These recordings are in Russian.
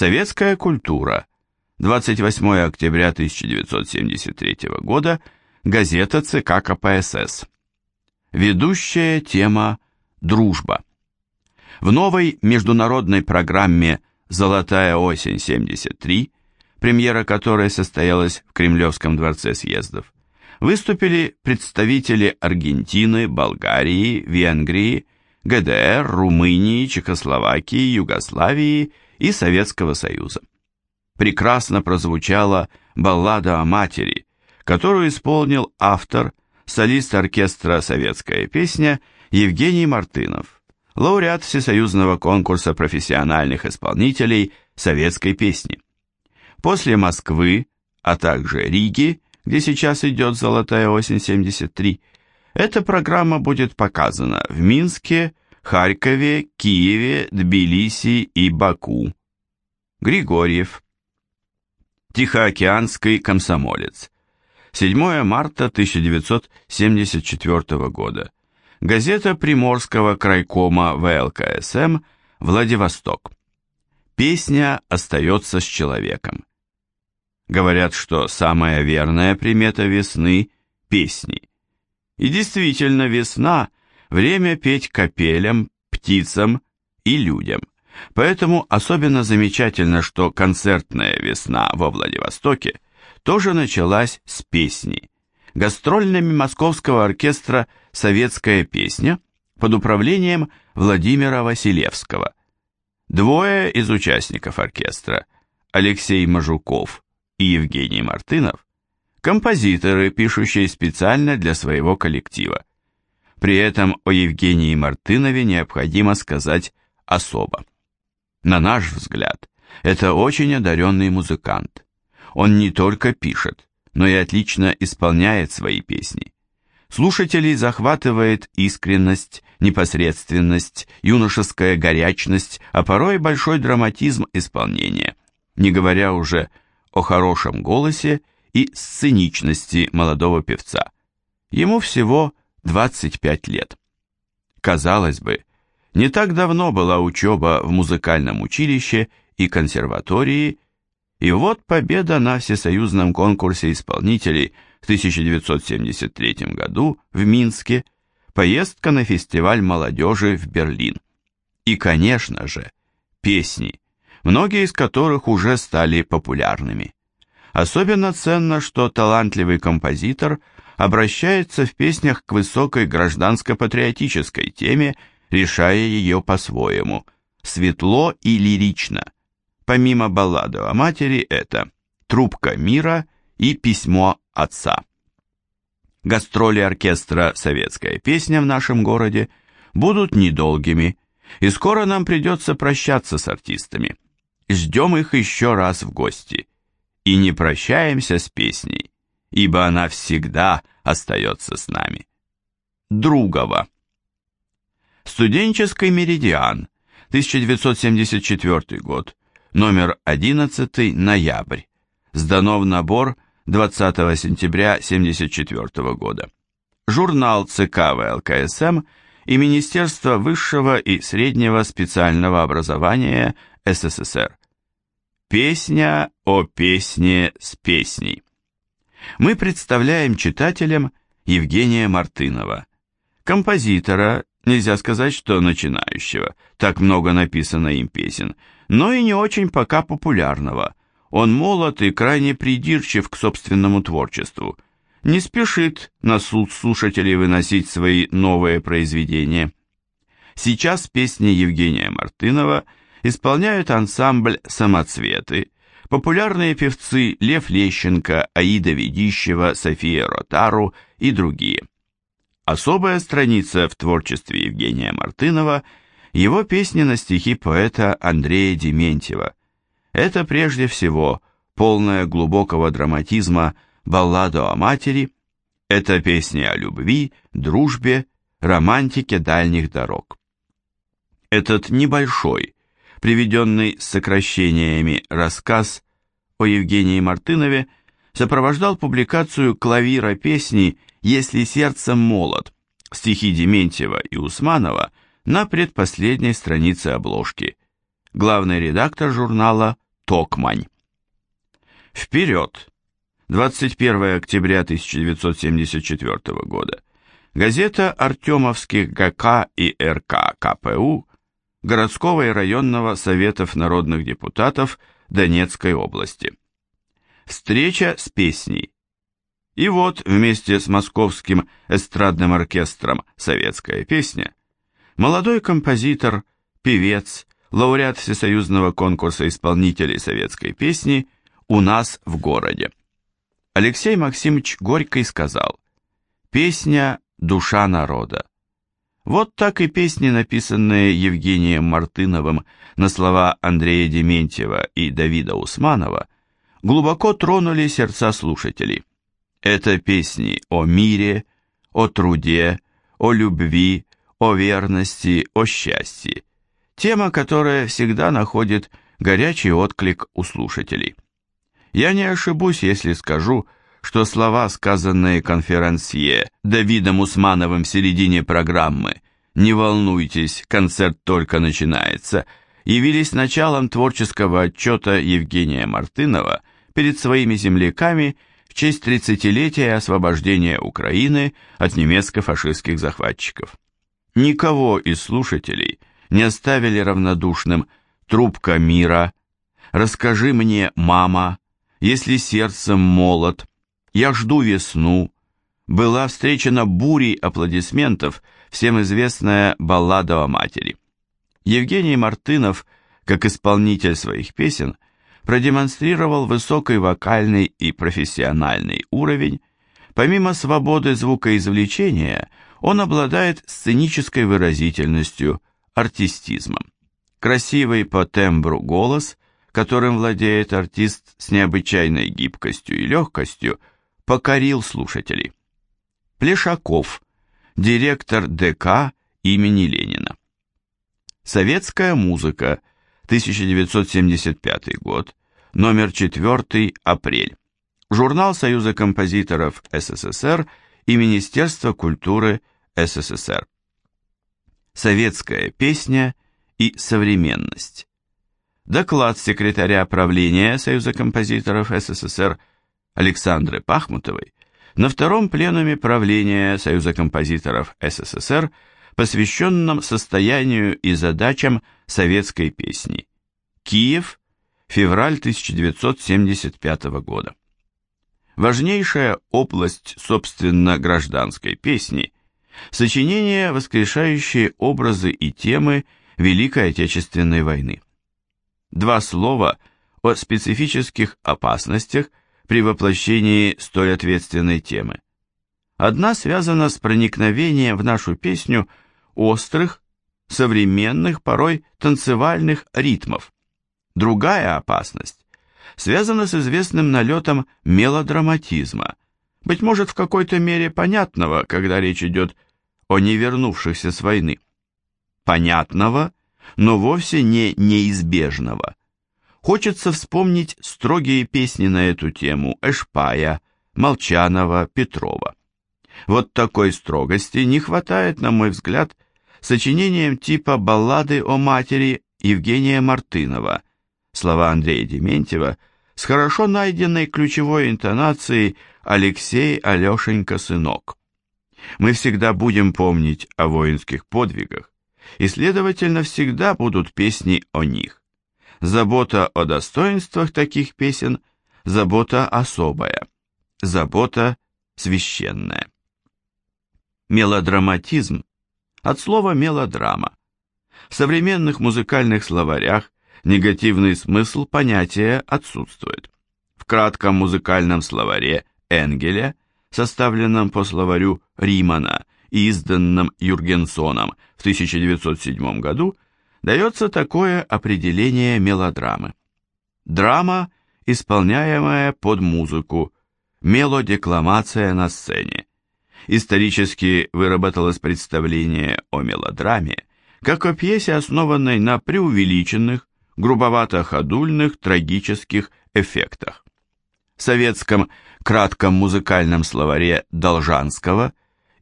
Советская культура. 28 октября 1973 года. Газета ЦК КПСС. Ведущая тема «Дружба». В новой международной программе «Золотая осень-73», премьера которой состоялась в Кремлевском дворце съездов, выступили представители Аргентины, Болгарии, Венгрии, ГДР, Румынии, Чехословакии, Югославии и Советского Союза. Прекрасно прозвучала баллада о матери, которую исполнил автор, солист оркестра «Советская песня» Евгений Мартынов, лауреат Всесоюзного конкурса профессиональных исполнителей советской песни. После Москвы, а также Риги, где сейчас идет «Золотая осень-73», эта программа будет показана в Минске, Харькове, Киеве, Тбилиси и Баку. Григорьев. Тихоокеанский комсомолец. 7 марта 1974 года. Газета Приморского крайкома ВЛКСМ «Владивосток». Песня остается с человеком. Говорят, что самая верная примета весны – песни. И действительно, весна – время петь капелям, птицам и людям. Поэтому особенно замечательно, что концертная весна во Владивостоке тоже началась с песни. Гастрольными московского оркестра «Советская песня» под управлением Владимира Василевского. Двое из участников оркестра – Алексей Мажуков и Евгений Мартынов – композиторы, пишущие специально для своего коллектива. При этом о Евгении Мартынове необходимо сказать особо. На наш взгляд, это очень одаренный музыкант. Он не только пишет, но и отлично исполняет свои песни. Слушателей захватывает искренность, непосредственность, юношеская горячность, а порой большой драматизм исполнения, не говоря уже о хорошем голосе и сценичности молодого певца. Ему всего 25 лет. Казалось бы, не так давно была учеба в музыкальном училище и консерватории, и вот победа на всесоюзном конкурсе исполнителей в 1973 году в Минске, поездка на фестиваль молодежи в Берлин. И, конечно же, песни, многие из которых уже стали популярными. Особенно ценно, что талантливый композитор обращается в песнях к высокой гражданско-патриотической теме, решая ее по-своему, светло и лирично. Помимо баллады о матери это «Трубка мира» и «Письмо отца». Гастроли оркестра «Советская песня» в нашем городе будут недолгими, и скоро нам придется прощаться с артистами. Ждем их еще раз в гости. И не прощаемся с песней, ибо она всегда остается с нами. Другова. Студенческий меридиан, 1974 год, номер 11, ноябрь. Сдано в набор 20 сентября 1974 года. Журнал ЦК ВЛКСМ и Министерство высшего и среднего специального образования СССР. Песня о песне с песней. Мы представляем читателям Евгения Мартынова, композитора, нельзя сказать, что начинающего, так много написано им песен, но и не очень пока популярного. Он молод и крайне придирчив к собственному творчеству, не спешит на суд слушателей выносить свои новые произведения. Сейчас песни Евгения Мартынова – исполняют ансамбль «Самоцветы», популярные певцы Лев Лещенко, Аида Ведищева, София Ротару и другие. Особая страница в творчестве Евгения Мартынова – его песни на стихи поэта Андрея Дементьева. Это прежде всего полная глубокого драматизма баллада о матери, это песни о любви, дружбе, романтике дальних дорог. Этот небольшой, приведенный с сокращениями рассказ о Евгении Мартынове сопровождал публикацию клавира песни «Если сердцем молод» стихи Дементьева и Усманова на предпоследней странице обложки. Главный редактор журнала Токмань. Вперед! 21 октября 1974 года. Газета Артемовских ГК и РК КПУ городского и районного советов народных депутатов Донецкой области. Встреча с песней. И вот вместе с московским эстрадным оркестром «Советская песня» молодой композитор, певец, лауреат Всесоюзного конкурса исполнителей советской песни у нас в городе. Алексей Максимович Горький сказал, «Песня – душа народа. Вот так и песни, написанные Евгением Мартыновым на слова Андрея Дементьева и Давида Усманова, глубоко тронули сердца слушателей. Это песни о мире, о труде, о любви, о верности, о счастье. Тема, которая всегда находит горячий отклик у слушателей. Я не ошибусь, если скажу, что слова, сказанные конферансье Давидом Усмановым в середине программы «Не волнуйтесь, концерт только начинается», явились началом творческого отчета Евгения Мартынова перед своими земляками в честь 30-летия освобождения Украины от немецко-фашистских захватчиков. Никого из слушателей не оставили равнодушным «Трубка мира», «Расскажи мне, мама», «Если сердцем молот», «Я жду весну», была встречена бурей аплодисментов всем известная баллада о матери. Евгений Мартынов, как исполнитель своих песен, продемонстрировал высокий вокальный и профессиональный уровень. Помимо свободы звукоизвлечения, он обладает сценической выразительностью, артистизмом. Красивый по тембру голос, которым владеет артист с необычайной гибкостью и легкостью, покорил слушателей. Плешаков, директор ДК имени Ленина. Советская музыка, 1975 год, номер 4, апрель. Журнал Союза композиторов СССР и Министерства культуры СССР. Советская песня и современность. Доклад секретаря правления Союза композиторов СССР Александры Пахмутовой на втором пленуме правления Союза композиторов СССР, посвященном состоянию и задачам советской песни. Киев, февраль 1975 года. Важнейшая область, собственно, гражданской песни – сочинения, воскрешающие образы и темы Великой Отечественной войны. Два слова о специфических опасностях при воплощении столь ответственной темы. Одна связана с проникновением в нашу песню острых, современных, порой танцевальных ритмов. Другая опасность связана с известным налетом мелодраматизма, быть может в какой-то мере понятного, когда речь идет о невернувшихся с войны. Понятного, но вовсе не неизбежного. Хочется вспомнить строгие песни на эту тему Эшпая, Молчанова, Петрова. Вот такой строгости не хватает, на мой взгляд, сочинением типа «Баллады о матери» Евгения Мартынова, слова Андрея Дементьева, с хорошо найденной ключевой интонацией «Алексей, Алешенька, сынок». Мы всегда будем помнить о воинских подвигах, и, следовательно, всегда будут песни о них. Забота о достоинствах таких песен – забота особая, забота священная. Мелодраматизм от слова мелодрама. В современных музыкальных словарях негативный смысл понятия отсутствует. В кратком музыкальном словаре Энгеля, составленном по словарю Римана и изданном Юргенсоном в 1907 году, дается такое определение мелодрамы. Драма, исполняемая под музыку, мелодекламация на сцене. Исторически выработалось представление о мелодраме, как о пьесе, основанной на преувеличенных, грубовато-ходульных, трагических эффектах. В советском кратком музыкальном словаре Должанского,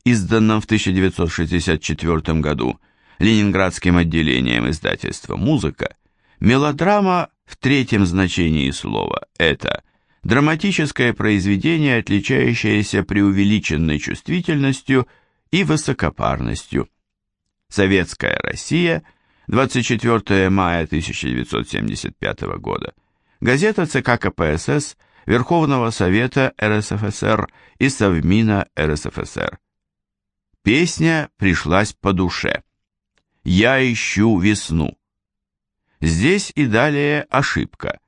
изданном в 1964 году Ленинградским отделением издательства «Музыка», мелодрама в третьем значении слова это драматическое произведение, отличающееся преувеличенной чувствительностью и высокопарностью. Советская Россия, 24 мая 1975 года. Газета ЦК КПСС Верховного Совета РСФСР и Совмина РСФСР. Песня пришлась по душе. «Я ищу весну». Здесь и далее ошибка.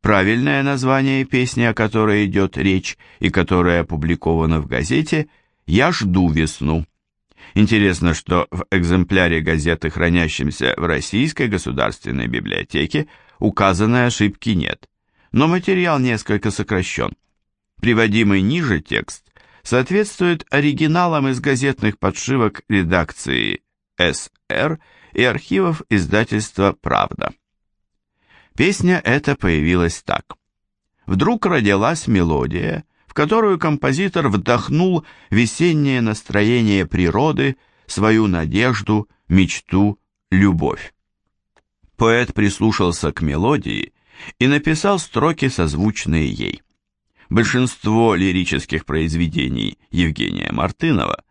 Правильное название песни, о которой идет речь и которая опубликована в газете «Я жду весну». Интересно, что в экземпляре газеты, хранящемся в Российской государственной библиотеке, указанной ошибки нет, но материал несколько сокращен. Приводимый ниже текст соответствует оригиналам из газетных подшивок редакции СР и архивов издательства «Правда». Песня эта появилась так. Вдруг родилась мелодия, в которую композитор вдохнул весеннее настроение природы, свою надежду, мечту, любовь. Поэт прислушался к мелодии и написал строки, созвучные ей. Большинство лирических произведений Евгения Мартынова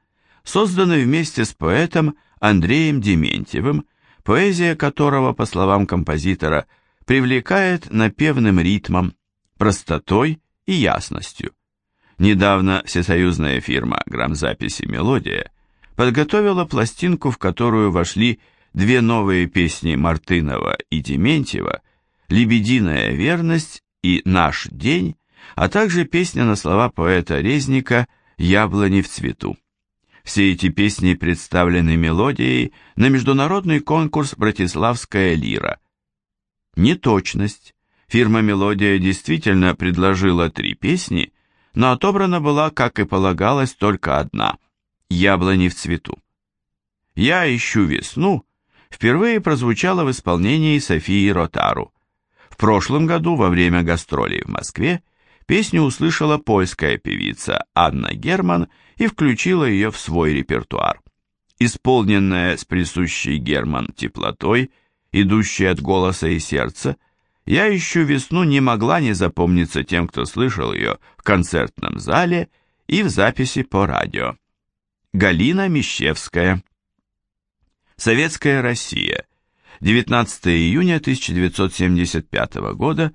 созданы вместе с поэтом Андреем Дементьевым, поэзия которого, по словам композитора, привлекает напевным ритмом, простотой и ясностью. Недавно всесоюзная фирма грамзаписи «Мелодия» подготовила пластинку, в которую вошли две новые песни Мартынова и Дементьева «Лебединая верность» и «Наш день», а также песня на слова поэта Резника «Яблони в цвету». Все эти песни представлены мелодией на международный конкурс «Братиславская лира». Неточность. Фирма «Мелодия» действительно предложила три песни – но отобрана была, как и полагалось, только одна – «Яблони в цвету». «Я ищу весну» впервые прозвучала в исполнении Софии Ротару. В прошлом году, во время гастролей в Москве, песню услышала польская певица Анна Герман и включила ее в свой репертуар. Исполненная с присущей Герман теплотой, идущей от голоса и сердца – я ищу весну не могла не запомниться тем, кто слышал ее в концертном зале и в записи по радио. Галина Мещевская. Советская Россия. 19 июня 1975 года.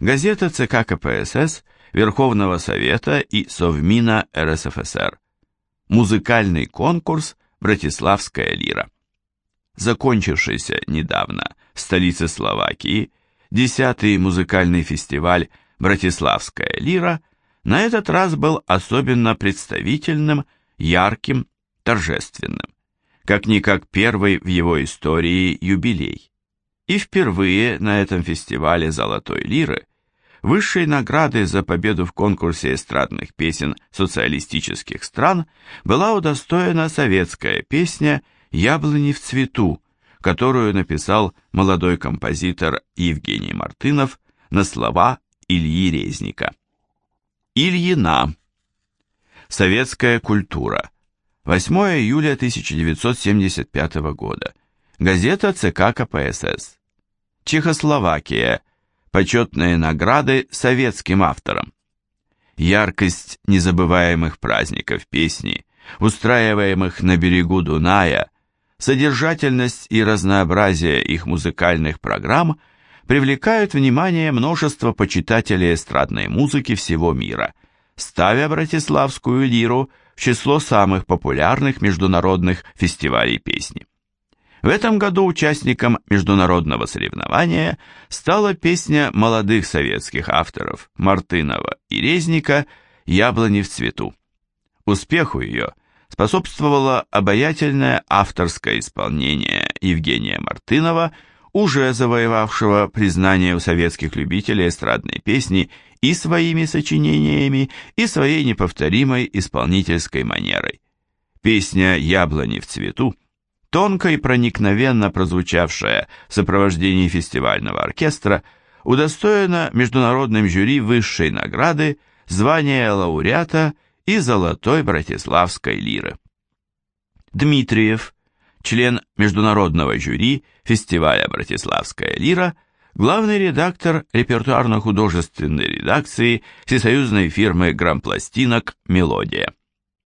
Газета ЦК КПСС, Верховного Совета и Совмина РСФСР. Музыкальный конкурс «Братиславская лира». Закончившийся недавно в столице Словакии Десятый музыкальный фестиваль «Братиславская лира» на этот раз был особенно представительным, ярким, торжественным, как-никак первый в его истории юбилей. И впервые на этом фестивале «Золотой лиры» высшей награды за победу в конкурсе эстрадных песен социалистических стран была удостоена советская песня «Яблони в цвету», которую написал молодой композитор Евгений Мартынов на слова Ильи Резника. Ильина. Советская культура. 8 июля 1975 года. Газета ЦК КПСС. Чехословакия. Почетные награды советским авторам. Яркость незабываемых праздников песни, устраиваемых на берегу Дуная – содержательность и разнообразие их музыкальных программ привлекают внимание множества почитателей эстрадной музыки всего мира, ставя Братиславскую лиру в число самых популярных международных фестивалей песни. В этом году участником международного соревнования стала песня молодых советских авторов Мартынова и Резника «Яблони в цвету». Успеху ее – способствовало обаятельное авторское исполнение Евгения Мартынова, уже завоевавшего признание у советских любителей эстрадной песни и своими сочинениями, и своей неповторимой исполнительской манерой. Песня «Яблони в цвету», тонко и проникновенно прозвучавшая в сопровождении фестивального оркестра, удостоена международным жюри высшей награды, звания лауреата – и золотой братиславской лиры. Дмитриев, член международного жюри фестиваля «Братиславская лира», главный редактор репертуарно-художественной редакции всесоюзной фирмы грампластинок «Мелодия».